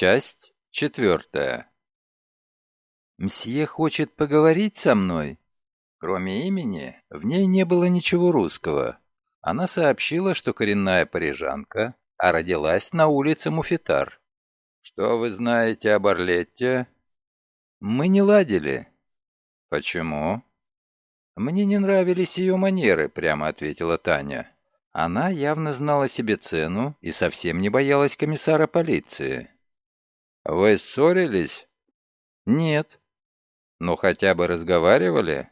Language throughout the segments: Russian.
Часть четвертая. «Мсье хочет поговорить со мной?» Кроме имени, в ней не было ничего русского. Она сообщила, что коренная парижанка, а родилась на улице Муфетар. «Что вы знаете об Орлетте?» «Мы не ладили». «Почему?» «Мне не нравились ее манеры», — прямо ответила Таня. Она явно знала себе цену и совсем не боялась комиссара полиции. «Вы ссорились?» «Нет». «Ну, хотя бы разговаривали?»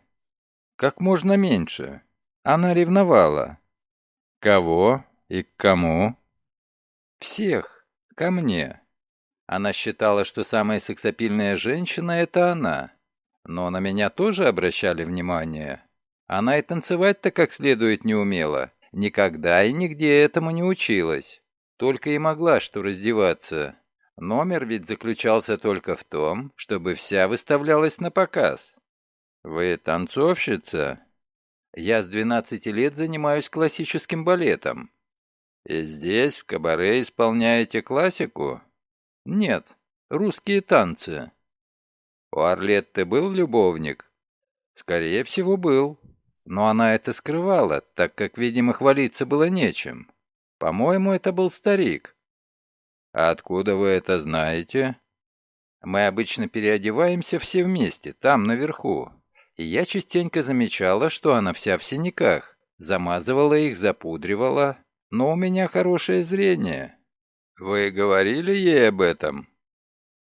«Как можно меньше. Она ревновала». «Кого и к кому?» «Всех. Ко мне». Она считала, что самая сексапильная женщина — это она. Но на меня тоже обращали внимание. Она и танцевать-то как следует не умела. Никогда и нигде этому не училась. Только и могла что раздеваться. Номер ведь заключался только в том, чтобы вся выставлялась на показ. Вы танцовщица? Я с 12 лет занимаюсь классическим балетом. И здесь, в кабаре, исполняете классику? Нет, русские танцы. У Орлетты был любовник? Скорее всего, был. Но она это скрывала, так как, видимо, хвалиться было нечем. По-моему, это был старик. «А откуда вы это знаете?» «Мы обычно переодеваемся все вместе, там, наверху. И я частенько замечала, что она вся в синяках. Замазывала их, запудривала. Но у меня хорошее зрение». «Вы говорили ей об этом?»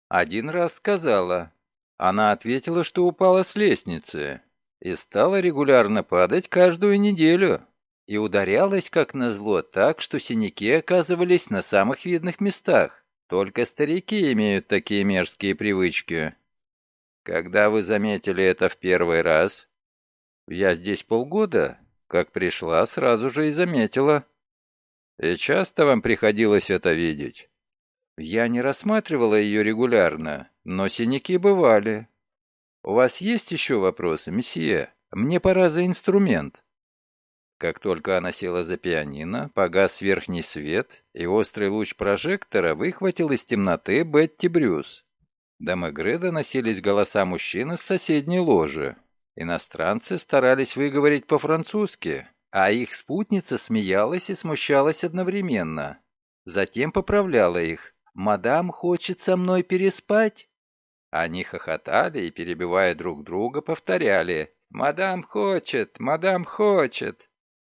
«Один раз сказала. Она ответила, что упала с лестницы и стала регулярно падать каждую неделю и ударялась, как назло, так, что синяки оказывались на самых видных местах. Только старики имеют такие мерзкие привычки. Когда вы заметили это в первый раз? Я здесь полгода. Как пришла, сразу же и заметила. И часто вам приходилось это видеть? Я не рассматривала ее регулярно, но синяки бывали. У вас есть еще вопросы, месье? Мне пора за инструмент. Как только она села за пианино, погас верхний свет, и острый луч прожектора выхватил из темноты Бетти Брюс. До Мегре доносились голоса мужчин из соседней ложи. Иностранцы старались выговорить по-французски, а их спутница смеялась и смущалась одновременно. Затем поправляла их. «Мадам хочет со мной переспать?» Они хохотали и, перебивая друг друга, повторяли «Мадам хочет! Мадам хочет!»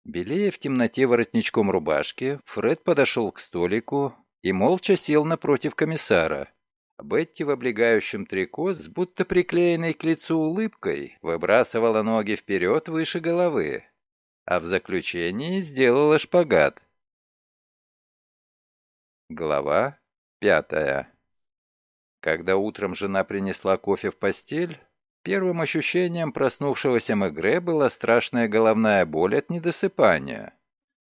Белея в темноте воротничком рубашки, Фред подошел к столику и молча сел напротив комиссара. Бетти в облегающем трико с будто приклеенной к лицу улыбкой выбрасывала ноги вперед выше головы, а в заключении сделала шпагат. Глава пятая Когда утром жена принесла кофе в постель, Первым ощущением проснувшегося Мегре была страшная головная боль от недосыпания.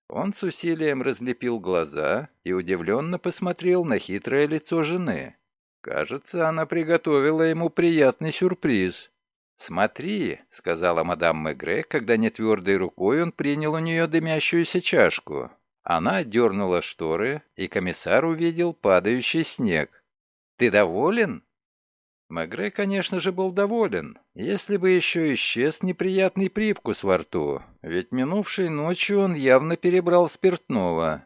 Он с усилием разлепил глаза и удивленно посмотрел на хитрое лицо жены. Кажется, она приготовила ему приятный сюрприз. «Смотри», — сказала мадам Мегре, когда нетвердой рукой он принял у нее дымящуюся чашку. Она дернула шторы, и комиссар увидел падающий снег. «Ты доволен?» Магре, конечно же, был доволен, если бы еще исчез неприятный привкус во рту, ведь минувшей ночью он явно перебрал спиртного.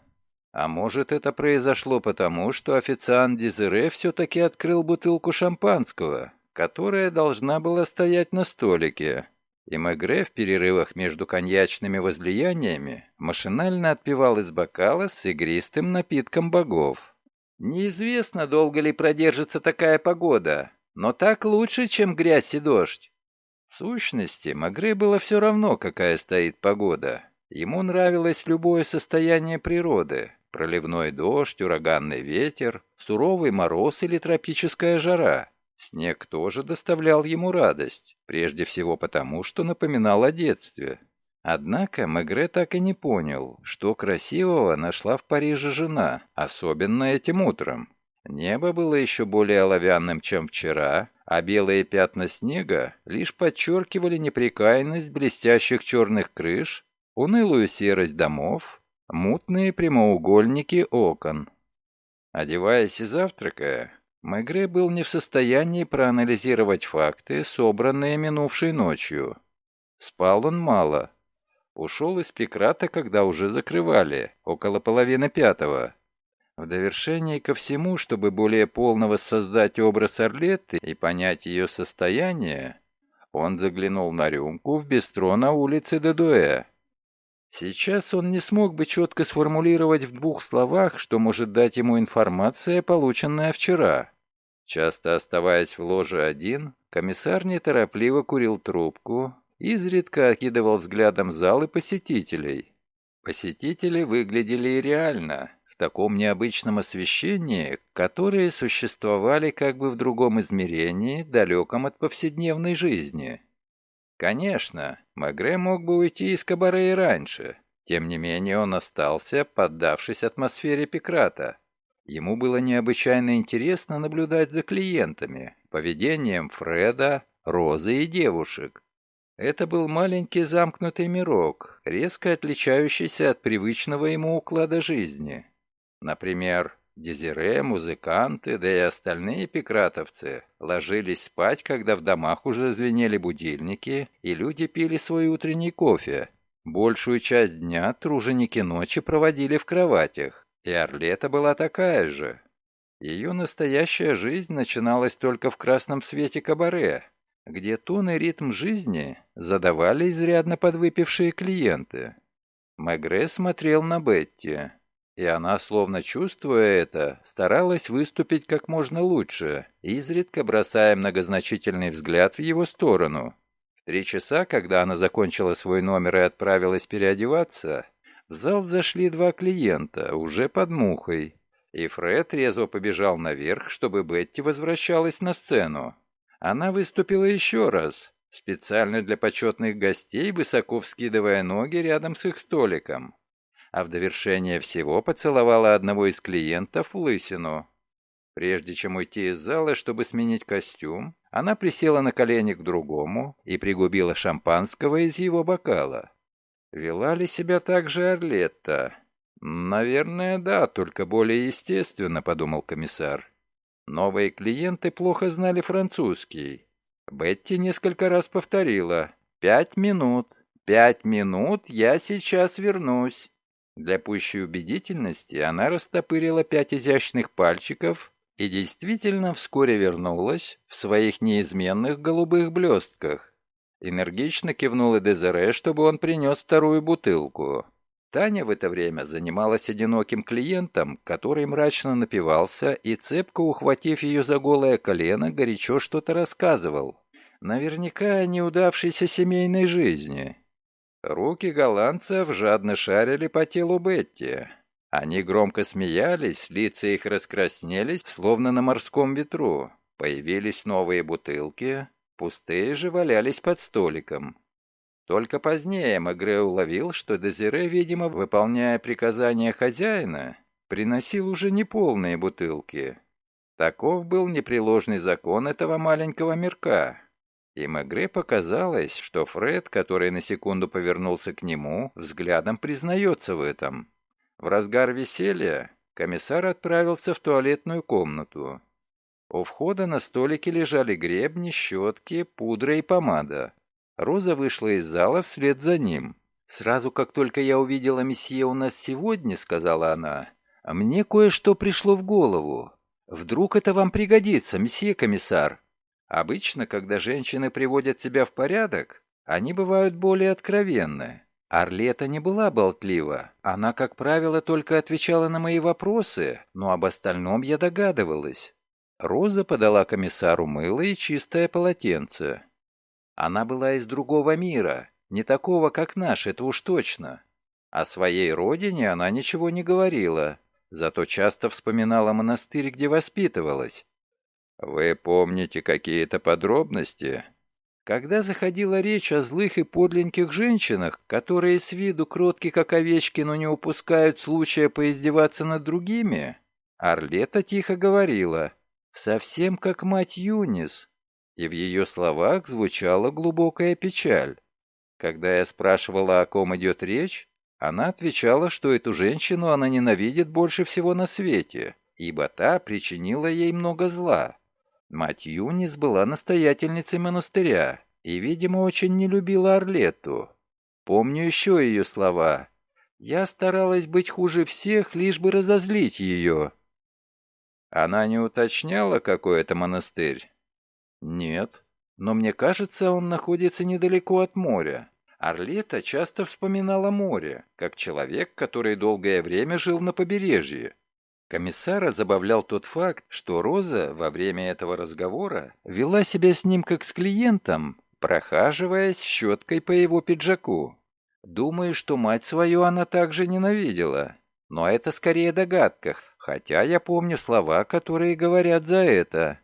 А может, это произошло потому, что официант Дезире все-таки открыл бутылку шампанского, которая должна была стоять на столике. И Мегре в перерывах между коньячными возлияниями машинально отпивал из бокала с игристым напитком богов. Неизвестно, долго ли продержится такая погода, но так лучше, чем грязь и дождь. В сущности, Магре было все равно, какая стоит погода. Ему нравилось любое состояние природы. Проливной дождь, ураганный ветер, суровый мороз или тропическая жара. Снег тоже доставлял ему радость, прежде всего потому, что напоминал о детстве. Однако Мегре так и не понял, что красивого нашла в Париже жена, особенно этим утром. Небо было еще более оловянным, чем вчера, а белые пятна снега лишь подчеркивали неприкаянность блестящих черных крыш, унылую серость домов, мутные прямоугольники окон. Одеваясь и завтракая, Мегре был не в состоянии проанализировать факты, собранные минувшей ночью. Спал он мало. Ушел из Пекрата, когда уже закрывали, около половины пятого. В довершении ко всему, чтобы более полно воссоздать образ Орлетты и понять ее состояние, он заглянул на рюмку в бистро на улице Дедуэ. Сейчас он не смог бы четко сформулировать в двух словах, что может дать ему информация, полученная вчера. Часто оставаясь в ложе один, комиссар неторопливо курил трубку, изредка окидывал взглядом залы посетителей. Посетители выглядели реально, в таком необычном освещении, которые существовали как бы в другом измерении, далеком от повседневной жизни. Конечно, Магре мог бы уйти из кабаре и раньше, тем не менее он остался, поддавшись атмосфере Пекрата. Ему было необычайно интересно наблюдать за клиентами, поведением Фреда, Розы и девушек. Это был маленький замкнутый мирок, резко отличающийся от привычного ему уклада жизни. Например, Дезире, музыканты, да и остальные пикратовцы ложились спать, когда в домах уже звенели будильники, и люди пили свой утренний кофе. Большую часть дня труженики ночи проводили в кроватях, и Орлета была такая же. Ее настоящая жизнь начиналась только в красном свете кабаре, где тон и ритм жизни задавали изрядно подвыпившие клиенты. Мегре смотрел на Бетти. И она, словно чувствуя это, старалась выступить как можно лучше, изредка бросая многозначительный взгляд в его сторону. В три часа, когда она закончила свой номер и отправилась переодеваться, в зал зашли два клиента, уже под мухой. И Фред резво побежал наверх, чтобы Бетти возвращалась на сцену. Она выступила еще раз, специально для почетных гостей, высоко вскидывая ноги рядом с их столиком а в довершение всего поцеловала одного из клиентов в лысину. Прежде чем уйти из зала, чтобы сменить костюм, она присела на колени к другому и пригубила шампанского из его бокала. Вела ли себя так же Орлетта? Наверное, да, только более естественно, подумал комиссар. Новые клиенты плохо знали французский. Бетти несколько раз повторила. «Пять минут. Пять минут, я сейчас вернусь». Для пущей убедительности она растопырила пять изящных пальчиков и действительно вскоре вернулась в своих неизменных голубых блестках. Энергично кивнула Дезере, чтобы он принес вторую бутылку. Таня в это время занималась одиноким клиентом, который мрачно напивался и, цепко ухватив ее за голое колено, горячо что-то рассказывал. Наверняка о неудавшейся семейной жизни. Руки голландцев жадно шарили по телу Бетти. Они громко смеялись, лица их раскраснелись, словно на морском ветру. Появились новые бутылки, пустые же валялись под столиком. Только позднее Мегре уловил, что Дезире, видимо, выполняя приказания хозяина, приносил уже неполные бутылки. Таков был непреложный закон этого маленького мирка. И Мегре показалось, что Фред, который на секунду повернулся к нему, взглядом признается в этом. В разгар веселья комиссар отправился в туалетную комнату. У входа на столике лежали гребни, щетки, пудра и помада. Роза вышла из зала вслед за ним. «Сразу как только я увидела месье у нас сегодня», — сказала она, — «мне кое-что пришло в голову. Вдруг это вам пригодится, месье комиссар?» Обычно, когда женщины приводят себя в порядок, они бывают более откровенны. Орлета не была болтлива. Она, как правило, только отвечала на мои вопросы, но об остальном я догадывалась. Роза подала комиссару мыло и чистое полотенце. Она была из другого мира, не такого, как наш, это уж точно. О своей родине она ничего не говорила, зато часто вспоминала монастырь, где воспитывалась. «Вы помните какие-то подробности?» Когда заходила речь о злых и подленьких женщинах, которые с виду кротки как овечки, но не упускают случая поиздеваться над другими, Орлета тихо говорила, совсем как мать Юнис, и в ее словах звучала глубокая печаль. Когда я спрашивала, о ком идет речь, она отвечала, что эту женщину она ненавидит больше всего на свете, ибо та причинила ей много зла. Мать Юнис была настоятельницей монастыря и, видимо, очень не любила Орлету. Помню еще ее слова. «Я старалась быть хуже всех, лишь бы разозлить ее». Она не уточняла, какой это монастырь? Нет, но мне кажется, он находится недалеко от моря. Орлета часто вспоминала море, как человек, который долгое время жил на побережье. Комиссара забавлял тот факт, что Роза во время этого разговора вела себя с ним как с клиентом, прохаживаясь щеткой по его пиджаку. Думаю, что мать свою она также ненавидела. Но это скорее догадка, хотя я помню слова, которые говорят за это.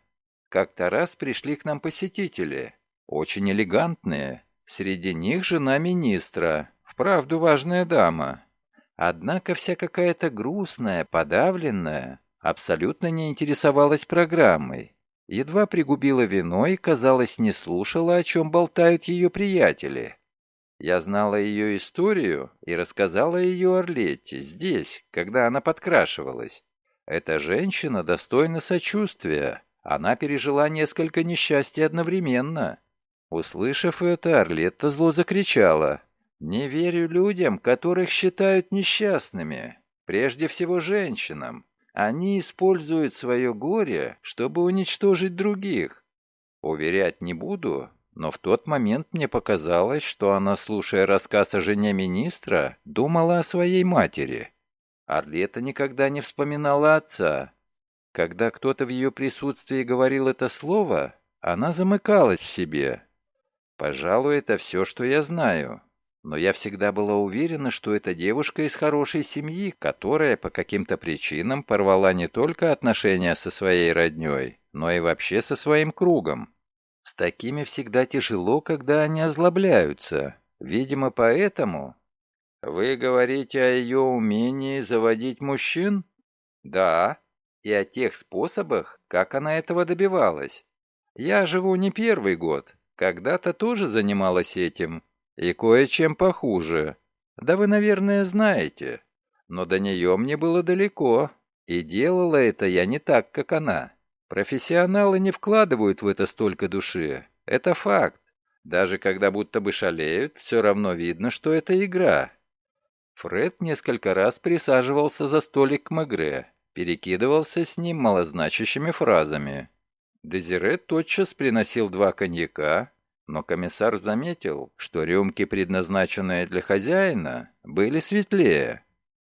Как-то раз пришли к нам посетители, очень элегантные. Среди них жена министра, вправду важная дама. Однако вся какая-то грустная, подавленная, абсолютно не интересовалась программой. Едва пригубила вино и, казалось, не слушала, о чем болтают ее приятели. Я знала ее историю и рассказала ее Орлетте здесь, когда она подкрашивалась. Эта женщина достойна сочувствия. Она пережила несколько несчастий одновременно. Услышав это, Орлетта зло закричала. Не верю людям, которых считают несчастными. Прежде всего женщинам. Они используют свое горе, чтобы уничтожить других. Уверять не буду, но в тот момент мне показалось, что она, слушая рассказ о жене министра, думала о своей матери. Орлета никогда не вспоминала отца. Когда кто-то в ее присутствии говорил это слово, она замыкалась в себе. Пожалуй, это все, что я знаю. Но я всегда была уверена, что это девушка из хорошей семьи, которая по каким-то причинам порвала не только отношения со своей роднёй, но и вообще со своим кругом. С такими всегда тяжело, когда они озлобляются. Видимо, поэтому... Вы говорите о ее умении заводить мужчин? Да. И о тех способах, как она этого добивалась. Я живу не первый год. Когда-то тоже занималась этим. И кое-чем похуже. Да вы, наверное, знаете. Но до нее мне было далеко. И делала это я не так, как она. Профессионалы не вкладывают в это столько души. Это факт. Даже когда будто бы шалеют, все равно видно, что это игра. Фред несколько раз присаживался за столик к Мегре, перекидывался с ним малозначащими фразами. Дезире тотчас приносил два коньяка, но комиссар заметил, что рюмки, предназначенные для хозяина, были светлее.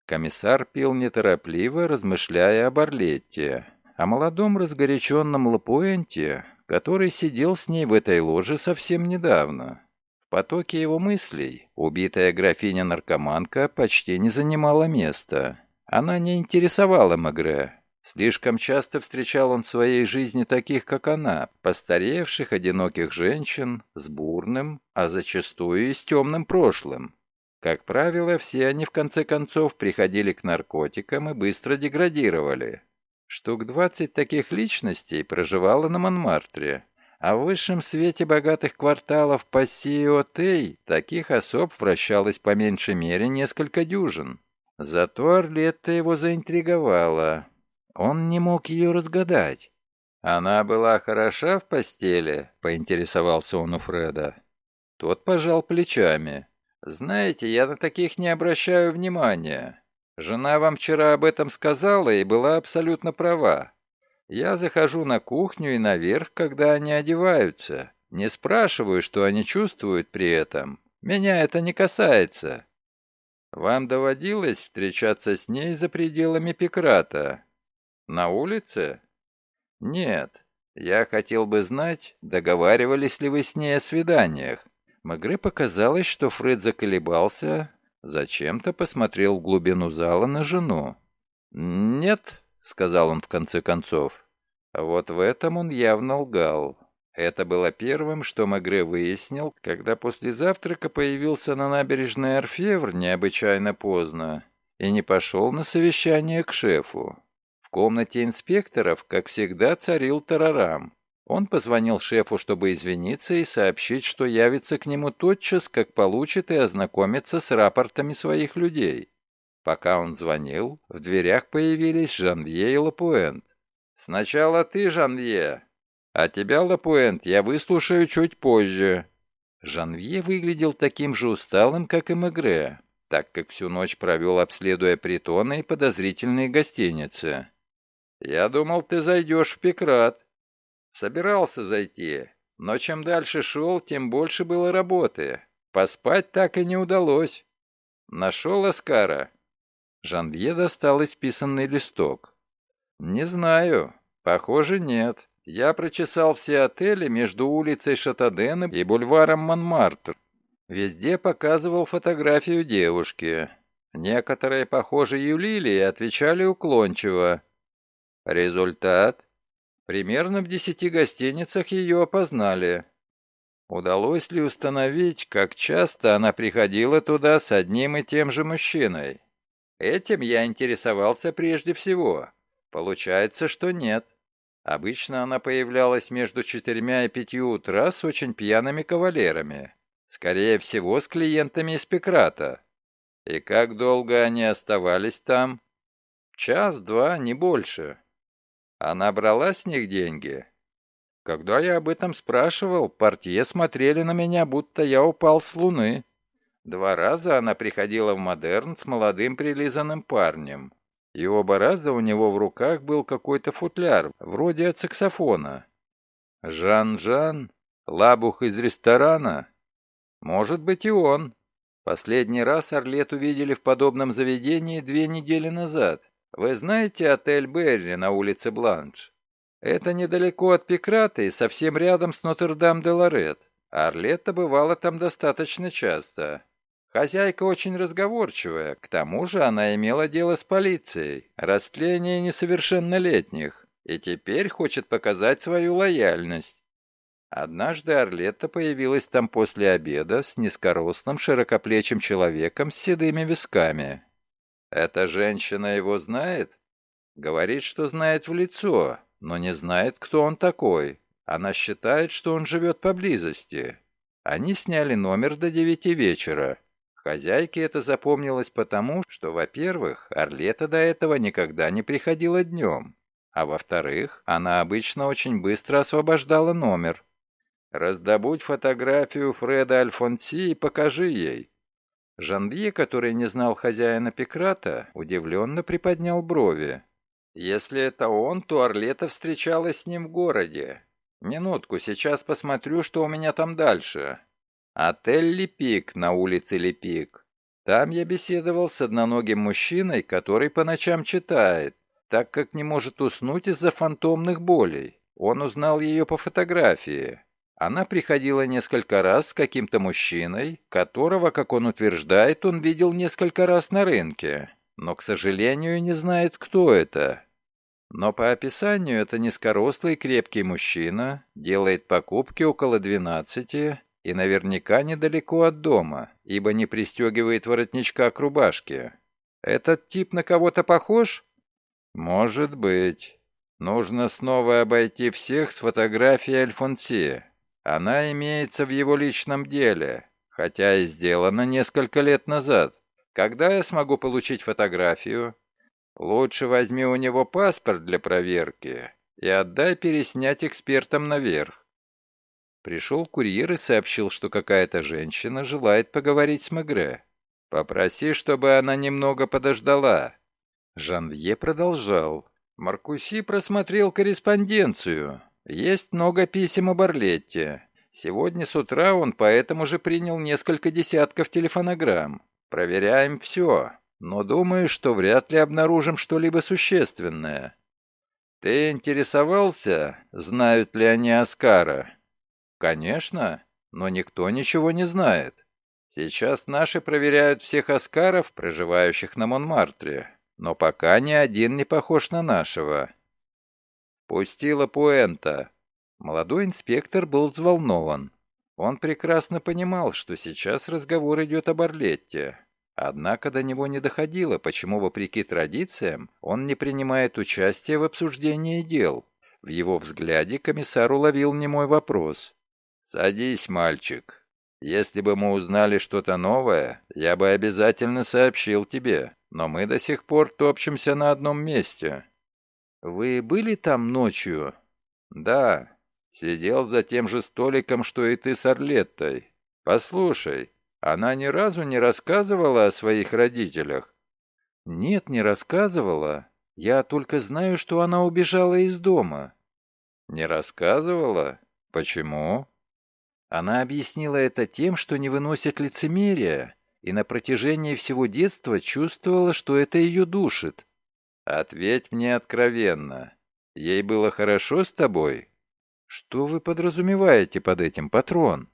Комиссар пил неторопливо, размышляя об Орлетте, о молодом разгоряченном Лапуэнте, который сидел с ней в этой ложе совсем недавно. В потоке его мыслей убитая графиня-наркоманка почти не занимала места. Она не интересовала Магре, Слишком часто встречал он в своей жизни таких, как она, постаревших, одиноких женщин с бурным, а зачастую и с темным прошлым. Как правило, все они в конце концов приходили к наркотикам и быстро деградировали. Штук 20 таких личностей проживало на Монмартре, а в высшем свете богатых кварталов Пассио-Тей таких особ вращалось по меньшей мере несколько дюжин. Зато Орлетта его заинтриговала. Он не мог ее разгадать. «Она была хороша в постели?» — поинтересовался он у Фреда. Тот пожал плечами. «Знаете, я на таких не обращаю внимания. Жена вам вчера об этом сказала и была абсолютно права. Я захожу на кухню и наверх, когда они одеваются. Не спрашиваю, что они чувствуют при этом. Меня это не касается. Вам доводилось встречаться с ней за пределами Пекрата? На улице? Нет. Я хотел бы знать, договаривались ли вы с ней о свиданиях. Магре показалось, что Фред заколебался, зачем-то посмотрел в глубину зала на жену. «Нет», — сказал он в конце концов. Вот в этом он явно лгал. Это было первым, что Магре выяснил, когда после завтрака появился на набережной Орфевр необычайно поздно и не пошел на совещание к шефу комнате инспекторов, как всегда, царил тарарам. Он позвонил шефу, чтобы извиниться и сообщить, что явится к нему тотчас, как получит и ознакомится с рапортами своих людей. Пока он звонил, в дверях появились Жанвье и Лапуэнт. «Сначала ты, Жанвье, а тебя, Лапуэнт, я выслушаю чуть позже». Жанвье выглядел таким же усталым, как и Мегре, так как всю ночь провел, обследуя притоны и подозрительные гостиницы. «Я думал, ты зайдешь в Пекрат». «Собирался зайти, но чем дальше шел, тем больше было работы. Поспать так и не удалось. Нашел Оскара?» Жанвье достал исписанный листок. «Не знаю. Похоже, нет. Я прочесал все отели между улицей Шатадена и бульваром Монмартр. Везде показывал фотографию девушки. Некоторые, похоже, юлили и отвечали уклончиво. Результат? Примерно в десяти гостиницах ее опознали. Удалось ли установить, как часто она приходила туда с одним и тем же мужчиной? Этим я интересовался прежде всего. Получается, что нет. Обычно она появлялась между четырьмя и пятью утра с очень пьяными кавалерами. Скорее всего, с клиентами из Пекрата. И как долго они оставались там? Час-два, не больше. Она брала с них деньги? Когда я об этом спрашивал, портье смотрели на меня, будто я упал с луны. Два раза она приходила в Модерн с молодым прилизанным парнем. И оба раза у него в руках был какой-то футляр, вроде от саксофона. Жан-Жан? Лабух из ресторана? Может быть и он. Последний раз Орлет увидели в подобном заведении две недели назад. Вы знаете отель Берри на улице Бланш? Это недалеко от Пекрата и совсем рядом с Нотр-Дам-де-Лорет. Орлетта бывала там достаточно часто. Хозяйка очень разговорчивая, к тому же она имела дело с полицией, растление несовершеннолетних, и теперь хочет показать свою лояльность. Однажды Орлетта появилась там после обеда с низкорослым широкоплечим человеком с седыми висками. Эта женщина его знает? Говорит, что знает в лицо, но не знает, кто он такой. Она считает, что он живет поблизости. Они сняли номер до девяти вечера. Хозяйке это запомнилось потому, что, во-первых, Орлета до этого никогда не приходила днем, а во-вторых, она обычно очень быстро освобождала номер. «Раздобудь фотографию Фреда Альфонси и покажи ей». Жанвье, который не знал хозяина Пекрата, удивленно приподнял брови. «Если это он, то Орлета встречалась с ним в городе. Минутку, сейчас посмотрю, что у меня там дальше». Отель «Лепик» на улице Лепик. Там я беседовал с одноногим мужчиной, который по ночам читает, так как не может уснуть из-за фантомных болей. Он узнал ее по фотографии. Она приходила несколько раз с каким-то мужчиной, которого, как он утверждает, он видел несколько раз на рынке, но, к сожалению, не знает, кто это. Но по описанию это низкорослый крепкий мужчина, делает покупки около 12 и наверняка недалеко от дома, ибо не пристегивает воротничка к рубашке. Этот тип на кого-то похож? Может быть. Нужно снова обойти всех с фотографией Альфонси. Она имеется в его личном деле, хотя и сделана несколько лет назад. Когда я смогу получить фотографию? Лучше возьми у него паспорт для проверки и отдай переснять экспертам наверх. Пришел курьер и сообщил, что какая-то женщина желает поговорить с Мегре. «Попроси, чтобы она немного подождала». Жанвье продолжал. Маркуси просмотрел корреспонденцию. Есть много писем о Барлетте. Сегодня с утра он поэтому же принял несколько десятков телефонограмм. Проверяем все, но думаю, что вряд ли обнаружим что-либо существенное. Ты интересовался, знают ли они Оскара? Конечно, но никто ничего не знает. Сейчас наши проверяют всех Оскаров, проживающих на Монмартре, но пока ни один не похож на нашего. Пустила Пуэнта. Молодой инспектор был взволнован. Он прекрасно понимал, что сейчас разговор идет об Орлетте. Однако до него не доходило, почему, вопреки традициям, он не принимает участие в обсуждении дел. В его взгляде комиссар уловил немой вопрос. «Садись, мальчик. Если бы мы узнали что-то новое, я бы обязательно сообщил тебе. но мы до сих пор топчемся на одном месте». «Вы были там ночью?» «Да, сидел за тем же столиком, что и ты с Орлеттой. Послушай, она ни разу не рассказывала о своих родителях?» «Нет, не рассказывала. Я только знаю, что она убежала из дома». «Не рассказывала? Почему?» Она объяснила это тем, что не выносит лицемерия, и на протяжении всего детства чувствовала, что это ее душит. «Ответь мне откровенно. Ей было хорошо с тобой?» «Что вы подразумеваете под этим, патрон?»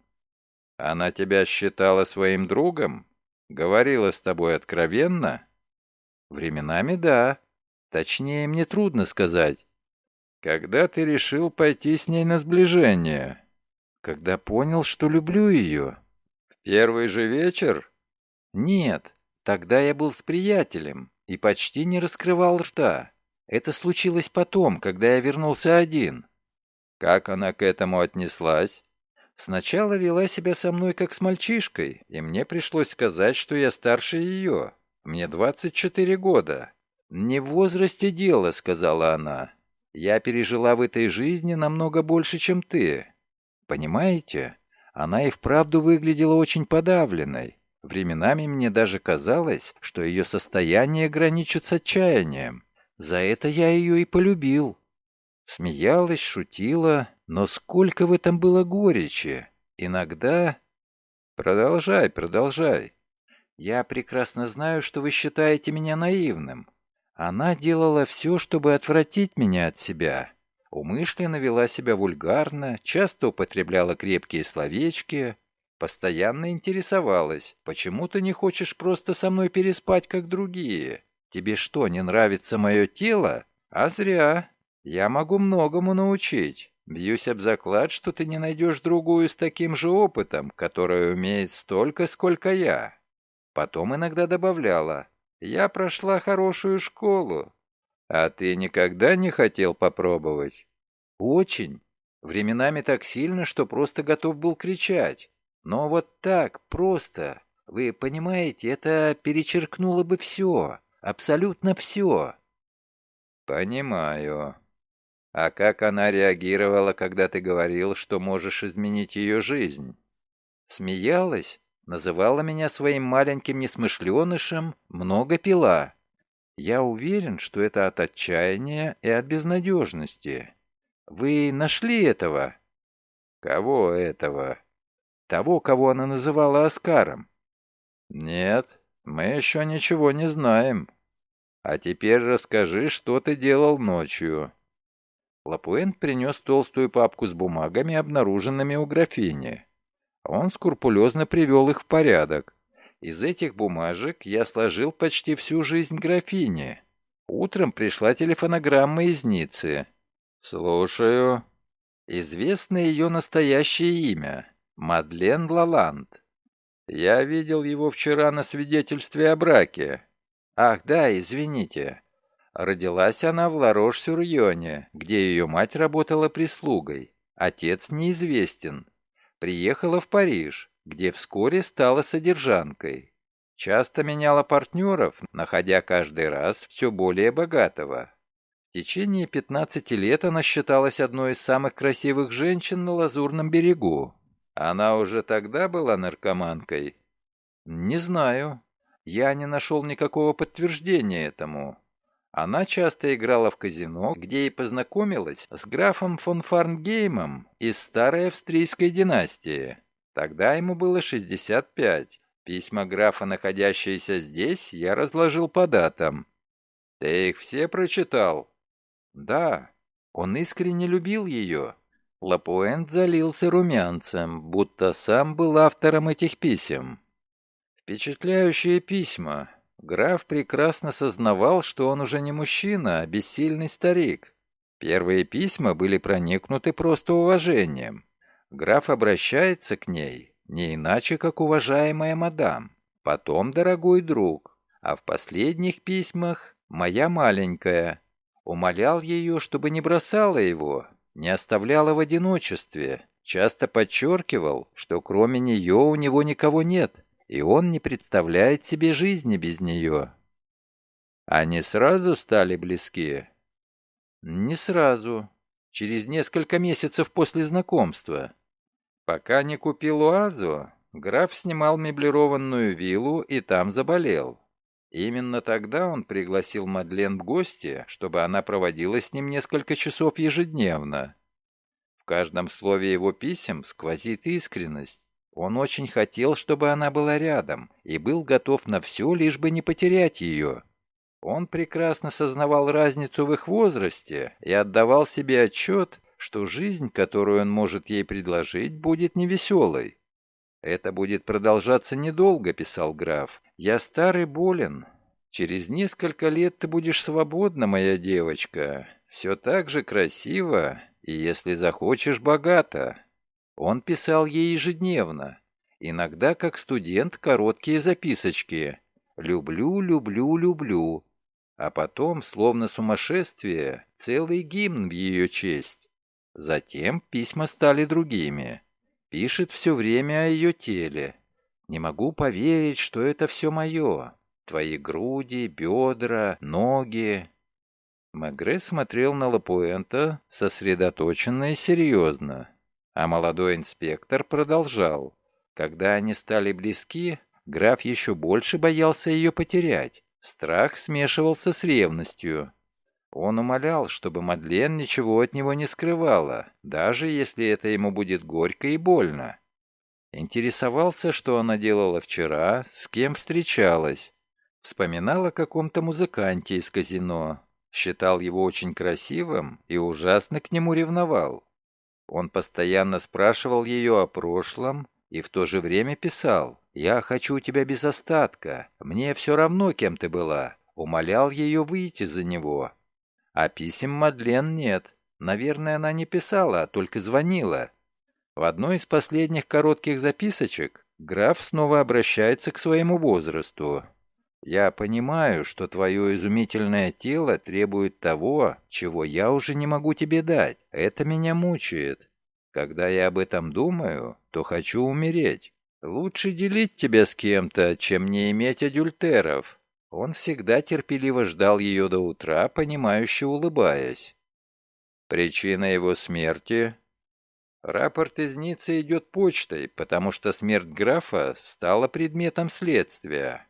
«Она тебя считала своим другом? Говорила с тобой откровенно?» «Временами да. Точнее, мне трудно сказать». «Когда ты решил пойти с ней на сближение?» «Когда понял, что люблю ее». «В первый же вечер?» «Нет, тогда я был с приятелем и почти не раскрывал рта. Это случилось потом, когда я вернулся один». «Как она к этому отнеслась?» «Сначала вела себя со мной как с мальчишкой, и мне пришлось сказать, что я старше ее. Мне 24 года». «Не в возрасте дело», — сказала она. «Я пережила в этой жизни намного больше, чем ты. Понимаете? Она и вправду выглядела очень подавленной. Временами мне даже казалось, что ее состояние граничит с отчаянием. За это я ее и полюбил. Смеялась, шутила, но сколько в этом было горечи. Иногда... Продолжай, продолжай. Я прекрасно знаю, что вы считаете меня наивным. Она делала все, чтобы отвратить меня от себя. Умышленно вела себя вульгарно, часто употребляла крепкие словечки, постоянно интересовалась, почему ты не хочешь просто со мной переспать, как другие? Тебе что, не нравится мое тело? А зря. Я могу многому научить. Бьюсь об заклад, что ты не найдешь другую с таким же опытом, которая умеет столько, сколько я. Потом иногда добавляла, я прошла хорошую школу, а ты никогда не хотел попробовать? Очень. Временами так сильно, что просто готов был кричать. Но вот так, просто. Вы понимаете, это перечеркнуло бы все. Абсолютно все. Понимаю. А как она реагировала, когда ты говорил, что можешь изменить ее жизнь? Смеялась, называла меня своим маленьким несмышленышем, много пила. Я уверен, что это от отчаяния и от безнадежности. Вы нашли этого? Кого этого? Того, кого она называла Оскаром. Нет, мы еще ничего не знаем. А теперь расскажи, что ты делал ночью. Лапуэнт принес толстую папку с бумагами, обнаруженными у графини. Он скрупулезно привел их в порядок. Из этих бумажек я сложил почти всю жизнь графини. Утром пришла телефонограмма из Ниццы. «Слушаю». Известно ее настоящее имя — Мадлен Лаланд. Я видел его вчера на свидетельстве о браке. Ах, да, извините. Родилась она в Ларош-Сюрьоне, где ее мать работала прислугой. Отец неизвестен. Приехала в Париж где вскоре стала содержанкой. Часто меняла партнеров, находя каждый раз все более богатого. В течение 15 лет она считалась одной из самых красивых женщин на Лазурном берегу. Она уже тогда была наркоманкой? Не знаю. Я не нашел никакого подтверждения этому. Она часто играла в казино, где и познакомилась с графом фон Фарнгеймом из старой австрийской династии. Тогда ему было 65. Письма графа, находящиеся здесь, я разложил по датам. Ты их все прочитал? Да. Он искренне любил ее. Лапуэнт залился румянцем, будто сам был автором этих писем. Впечатляющие письма. Граф прекрасно сознавал, что он уже не мужчина, а бессильный старик. Первые письма были проникнуты просто уважением. Граф обращается к ней не иначе, как уважаемая мадам, потом дорогой друг, а в последних письмах моя маленькая. Умолял ее, чтобы не бросала его, не оставляла в одиночестве, часто подчеркивал, что кроме нее у него никого нет, и он не представляет себе жизни без нее. Они сразу стали близки? Не сразу. Через несколько месяцев после знакомства. Пока не купил Уазу, граф снимал меблированную виллу и там заболел. Именно тогда он пригласил Мадлен в гости, чтобы она проводила с ним несколько часов ежедневно. В каждом слове его писем сквозит искренность. Он очень хотел, чтобы она была рядом, и был готов на все, лишь бы не потерять ее. Он прекрасно сознавал разницу в их возрасте и отдавал себе отчет, что жизнь, которую он может ей предложить, будет невеселой. «Это будет продолжаться недолго», — писал граф. «Я старый болен. Через несколько лет ты будешь свободна, моя девочка. Все так же красиво и, если захочешь, богато». Он писал ей ежедневно. Иногда, как студент, короткие записочки. «Люблю, люблю, люблю». А потом, словно сумасшествие, целый гимн в ее честь. Затем письма стали другими. Пишет все время о ее теле. Не могу поверить, что это все мое. Твои груди, бедра, ноги. Мегре смотрел на Лапуэнта сосредоточенно и серьезно. А молодой инспектор продолжал. Когда они стали близки, граф еще больше боялся ее потерять. Страх смешивался с ревностью. Он умолял, чтобы Мадлен ничего от него не скрывала, даже если это ему будет горько и больно. Интересовался, что она делала вчера, с кем встречалась. Вспоминал о каком-то музыканте из казино. Считал его очень красивым и ужасно к нему ревновал. Он постоянно спрашивал ее о прошлом и в то же время писал «Я хочу тебя без остатка, мне все равно, кем ты была». Умолял ее выйти за него, а писем Мадлен нет. Наверное, она не писала, а только звонила. В одной из последних коротких записочек граф снова обращается к своему возрасту. «Я понимаю, что твое изумительное тело требует того, чего я уже не могу тебе дать. Это меня мучает. Когда я об этом думаю, то хочу умереть. Лучше делить тебя с кем-то, чем не иметь адюльтеров. Он всегда терпеливо ждал ее до утра, понимающе улыбаясь. Причина его смерти? Рапорт из Ниццы идет почтой, потому что смерть графа стала предметом следствия.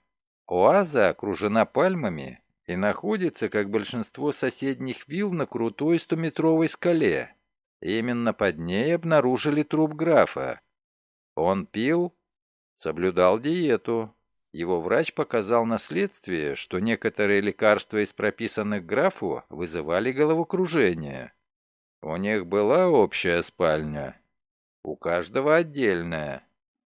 Оаза окружена пальмами и находится, как большинство соседних вилл, на крутой стометровой скале. Именно под ней обнаружили труп графа. Он пил, соблюдал диету, его врач показал на следствии, что некоторые лекарства из прописанных графу вызывали головокружение. У них была общая спальня. У каждого отдельная.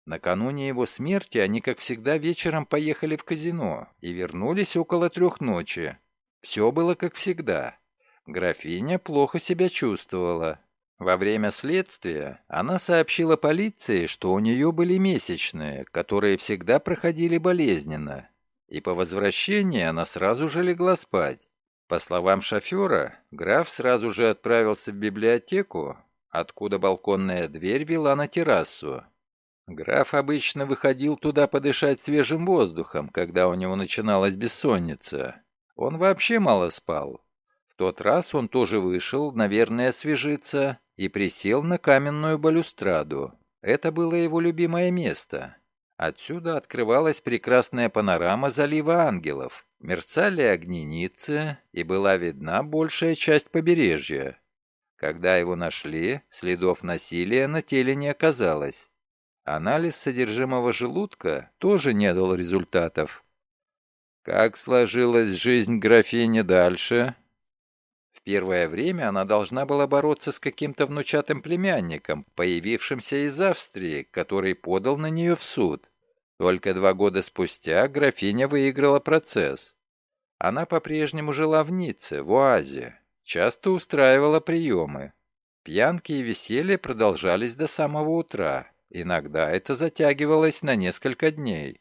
Накануне его смерти они, как всегда, вечером поехали в казино и вернулись около трех ночи. Все было как всегда. Графиня плохо себя чувствовала. Во время следствия она сообщила полиции, что у нее были месячные, которые всегда проходили болезненно, и по возвращении она сразу же легла спать. По словам шофера, граф сразу же отправился в библиотеку, откуда балконная дверь вела на террасу. Граф обычно выходил туда подышать свежим воздухом, когда у него начиналась бессонница. Он вообще мало спал. В тот раз он тоже вышел, наверное, освежиться, и присел на каменную балюстраду. Это было его любимое место. Отсюда открывалась прекрасная панорама залива ангелов. Мерцали огни Ниццы, и была видна большая часть побережья. Когда его нашли, следов насилия на теле не оказалось. Анализ содержимого желудка тоже не дал результатов. Как сложилась жизнь графини дальше? Первое время она должна была бороться с каким-то внучатым племянником, появившимся из Австрии, который подал на нее в суд. Только два года спустя графиня выиграла процесс. Она по-прежнему жила в Ницце, в Оазе, часто устраивала приемы. Пьянки и веселье продолжались до самого утра. Иногда это затягивалось на несколько дней.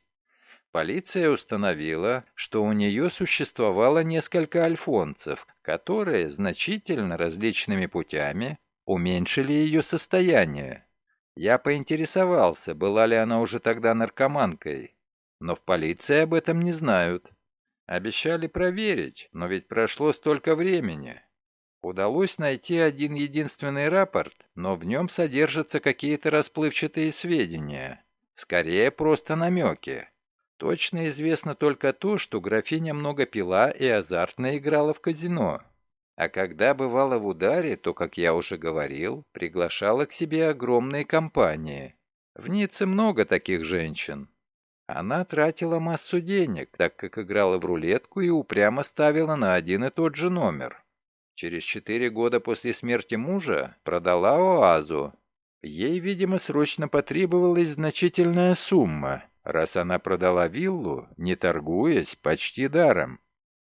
Полиция установила, что у нее существовало несколько альфонцев, которые значительно различными путями уменьшили ее состояние. Я поинтересовался, была ли она уже тогда наркоманкой, но в полиции об этом не знают. Обещали проверить, но ведь прошло столько времени. Удалось найти один единственный рапорт, но в нем содержатся какие-то расплывчатые сведения. Скорее, просто намеки. Точно известно только то, что графиня много пила и азартно играла в казино. А когда бывала в ударе, то, как я уже говорил, приглашала к себе огромные компании. В Ницце много таких женщин. Она тратила массу денег, так как играла в рулетку и упрямо ставила на один и тот же номер. Через четыре года после смерти мужа продала оазу. Ей, видимо, срочно потребовалась значительная сумма, раз она продала виллу, не торгуясь, почти даром.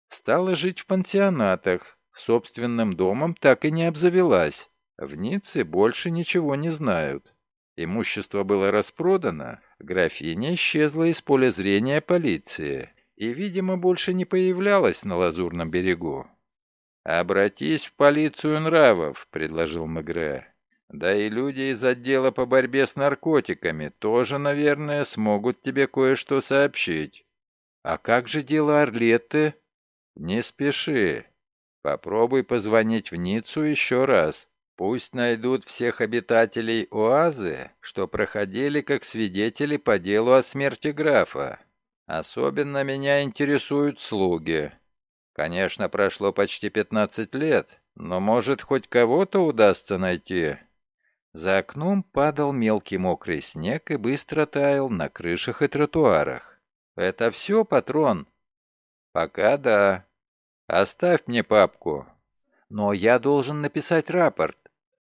Стала жить в пансионатах, собственным домом так и не обзавелась. В Ницце больше ничего не знают. Имущество было распродано, графиня исчезла из поля зрения полиции и, видимо, больше не появлялась на Лазурном берегу. «Обратись в полицию нравов», — предложил Мегре. «Да и люди из отдела по борьбе с наркотиками тоже, наверное, смогут тебе кое-что сообщить». «А как же дело Орлетты?» «Не спеши. Попробуй позвонить в Ниццу еще раз. Пусть найдут всех обитателей Оазы, что проходили как свидетели по делу о смерти графа. Особенно меня интересуют слуги. Конечно, прошло почти 15 лет, но, может, хоть кого-то удастся найти. За окном падал мелкий мокрый снег и быстро таял на крышах и тротуарах. «Это все, патрон?» «Пока да. Оставь мне папку». «Но я должен написать рапорт».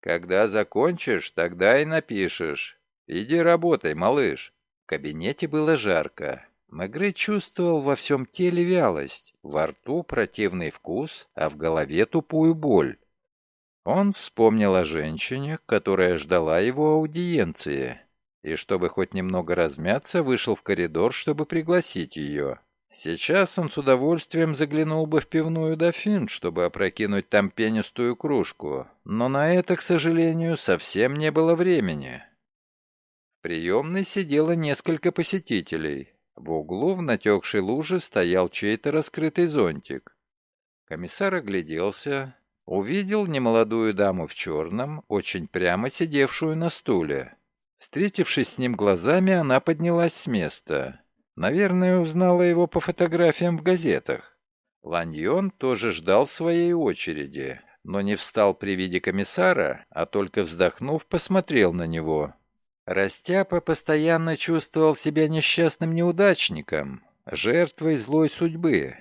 «Когда закончишь, тогда и напишешь. Иди работай, малыш». В кабинете было жарко. Мегре чувствовал во всем теле вялость, во рту противный вкус, а в голове тупую боль. Он вспомнил о женщине, которая ждала его аудиенции, и, чтобы хоть немного размяться, вышел в коридор, чтобы пригласить ее. Сейчас он с удовольствием заглянул бы в пивную «Дофин», чтобы опрокинуть там пенистую кружку, но на это, к сожалению, совсем не было времени. В приемной сидело несколько посетителей. В углу в натекшей луже стоял чей-то раскрытый зонтик. Комиссар огляделся, увидел немолодую даму в черном, очень прямо сидевшую на стуле. Встретившись с ним глазами, она поднялась с места. Наверное, узнала его по фотографиям в газетах. Ланьон тоже ждал своей очереди, но не встал при виде комиссара, а только вздохнув, посмотрел на него. Растяпа постоянно чувствовал себя несчастным неудачником, жертвой злой судьбы.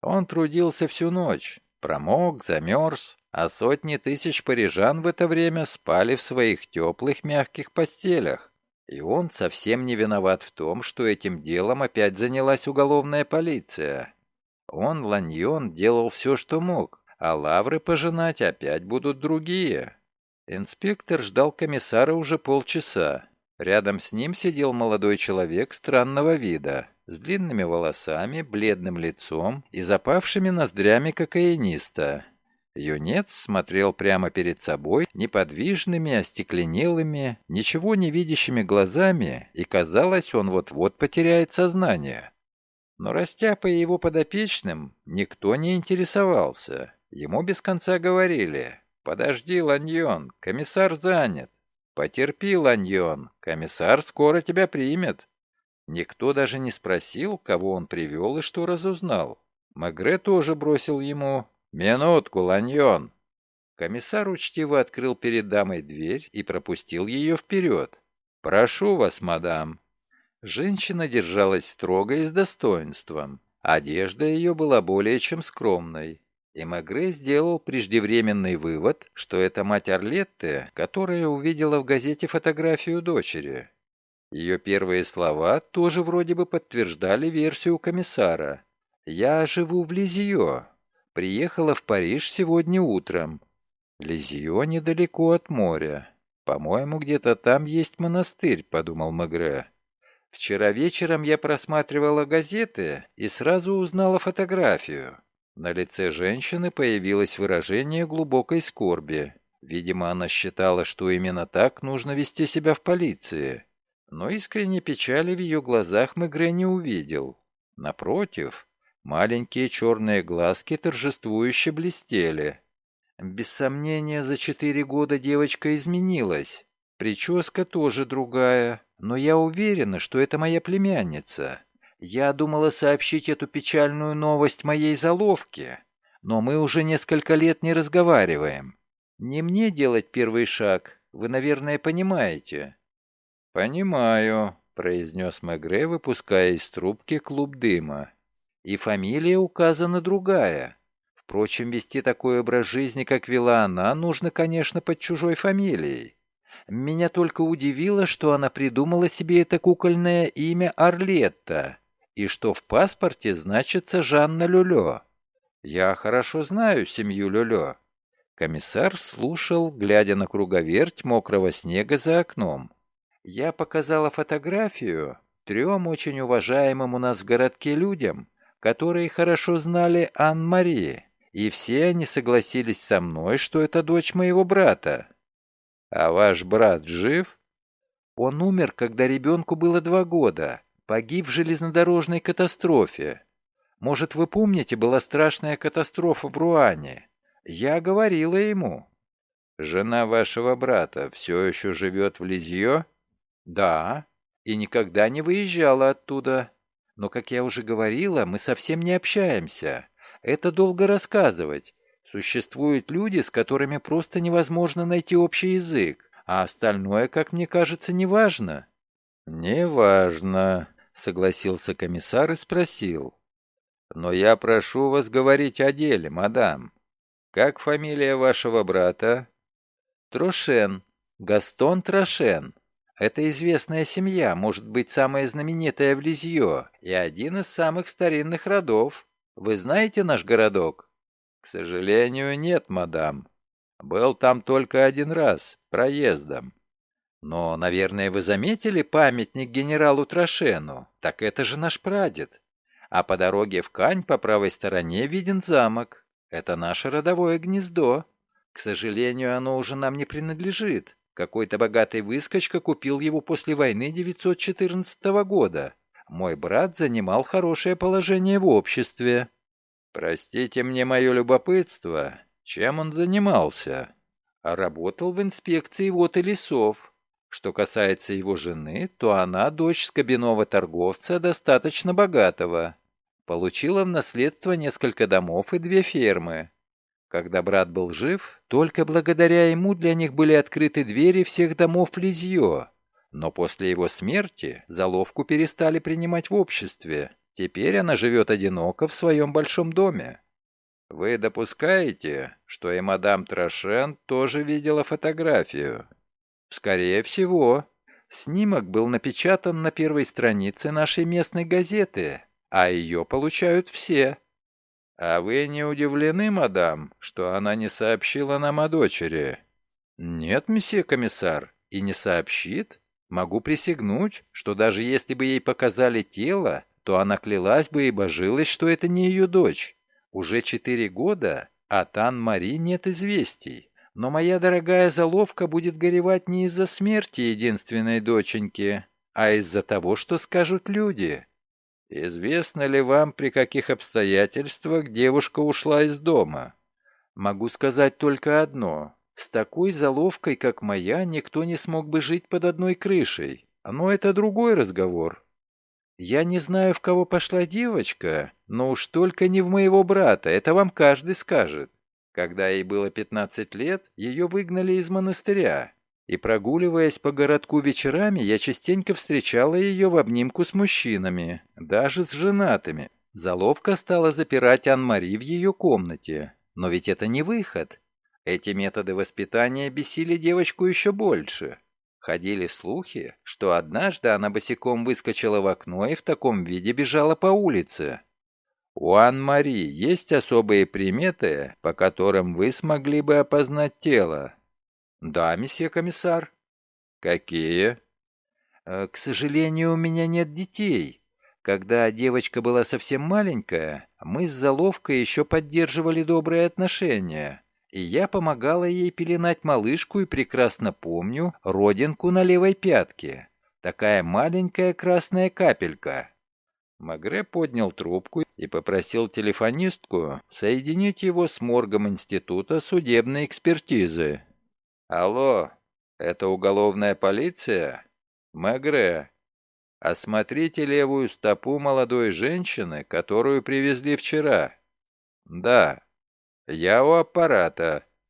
Он трудился всю ночь, промок, замерз, а сотни тысяч парижан в это время спали в своих теплых мягких постелях. И он совсем не виноват в том, что этим делом опять занялась уголовная полиция. Он, Ланьон, делал все, что мог, а лавры пожинать опять будут другие. Инспектор ждал комиссара уже полчаса. Рядом с ним сидел молодой человек странного вида, с длинными волосами, бледным лицом и запавшими ноздрями кокаиниста. Юнец смотрел прямо перед собой неподвижными, остекленелыми, ничего не видящими глазами, и казалось, он вот-вот потеряет сознание. Но Растяпа и его подопечным никто не интересовался. Ему без конца говорили «Подожди, Ланьон, комиссар занят». «Потерпи, Ланьон, комиссар скоро тебя примет». Никто даже не спросил, кого он привел и что разузнал. Магре тоже бросил ему «Минутку, Ланьон». Комиссар учтиво открыл перед дамой дверь и пропустил ее вперед. «Прошу вас, мадам». Женщина держалась строго и с достоинством. Одежда ее была более чем скромной. И Мегре сделал преждевременный вывод, что это мать Орлетты, которая увидела в газете фотографию дочери. Ее первые слова тоже вроде бы подтверждали версию комиссара. «Я живу в Лизио. Приехала в Париж сегодня утром. Лизио недалеко от моря. По-моему, где-то там есть монастырь», — подумал Мегре. «Вчера вечером я просматривала газеты и сразу узнала фотографию. На лице женщины появилось выражение глубокой скорби. Видимо, она считала, что именно так нужно вести себя в полиции. Но искренней печали в ее глазах Мегре не увидел. Напротив, Маленькие черные глазки торжествующе блестели. Без сомнения, за четыре года девочка изменилась. Прическа тоже другая, но я уверена, что это моя племянница. Я думала сообщить эту печальную новость моей заловке, но мы уже несколько лет не разговариваем. Не мне делать первый шаг, вы, наверное, понимаете». «Понимаю», — произнес Мегре, выпуская из трубки клуб дыма. «И фамилия указана другая. Впрочем, вести такой образ жизни, как вела она, нужно, конечно, под чужой фамилией. Меня только удивило, что она придумала себе это кукольное имя Орлетта, и что в паспорте значится Жанна Люлё. Я хорошо знаю семью Люлё. Комиссар слушал, глядя на круговерть мокрого снега за окном. Я показала фотографию трем очень уважаемым у нас в городке людям, которые хорошо знали Ан-Мари, и все они согласились со мной, что это дочь моего брата. А ваш брат жив? Он умер, когда ребенку было два года, погиб в железнодорожной катастрофе. Может, вы помните, была страшная катастрофа в Руане? Я говорила ему. Жена вашего брата все еще живет в Лизье? Да, и никогда не выезжала оттуда. Но, как я уже говорила, мы совсем не общаемся. Это долго рассказывать. Существуют люди, с которыми просто невозможно найти общий язык, а остальное, как мне кажется, неважно. «Неважно», — согласился комиссар и спросил. «Но я прошу вас говорить о деле, мадам. Как фамилия вашего брата?» «Трошен. Гастон Трошен. Это известная семья, может быть, самая знаменитая в Лизье, и один из самых старинных родов. Вы знаете наш городок?» «К сожалению, нет, мадам. Был там только один раз, проездом. Но, наверное, вы заметили памятник генералу Трошену? Так это же наш прадед. А по дороге в Кань по правой стороне виден замок. Это наше родовое гнездо. К сожалению, оно уже нам не принадлежит. Какой-то богатый выскочка купил его после войны 914 года. Мой брат занимал хорошее положение в обществе. Простите мне мое любопытство. Чем он занимался? Работал в инспекции вод и лесов. Что касается его жены, то она дочь скобяного торговца, достаточно богатого. Получила в наследство несколько домов и две фермы. Когда брат был жив, только благодаря ему для них были открыты двери всех домов Лизье. Но после его смерти заловку перестали принимать в обществе. Теперь она живет одиноко в своем большом доме. Вы допускаете, что и мадам Трошен тоже видела фотографию? Скорее всего. Снимок был напечатан на первой странице нашей местной газеты, а ее получают все. А вы не удивлены, мадам, что она не сообщила нам о дочери? Нет, месье комиссар, и не сообщит. Могу присягнуть, что даже если бы ей показали тело, то она клялась бы и божилась, что это не ее дочь. Уже четыре года от Ан-Мари нет известий. Но моя дорогая заловка будет горевать не из-за смерти единственной доченьки, а из-за того, что скажут люди. Известно ли вам, при каких обстоятельствах девушка ушла из дома? Могу сказать только одно. С такой заловкой, как моя, никто не смог бы жить под одной крышей. Но это другой разговор. Я не знаю, в кого пошла девочка, но уж только не в моего брата, это вам каждый скажет. Когда ей было 15 лет, ее выгнали из монастыря, и прогуливаясь по городку вечерами, я частенько встречала ее в обнимку с мужчинами, даже с женатыми. Заловка стала запирать Ан-Мари в ее комнате. Но ведь это не выход. Эти методы воспитания бесили девочку еще больше. Ходили слухи, что однажды она босиком выскочила в окно и в таком виде бежала по улице. У Ан-Мари есть особые приметы, по которым вы смогли бы опознать тело? Да, месье комиссар. Какие? Э, к сожалению, у меня нет детей. Когда девочка была совсем маленькая, мы с Заловкой еще поддерживали добрые отношения и я помогала ей пеленать малышку и прекрасно помню родинку на левой пятке. Такая маленькая красная капелька. Магре поднял трубку и попросил телефонистку соединить его с моргом института судебной экспертизы. «Алло, это уголовная полиция? Мегре, осмотрите левую стопу молодой женщины, которую привезли вчера». «Да, я у аппарата.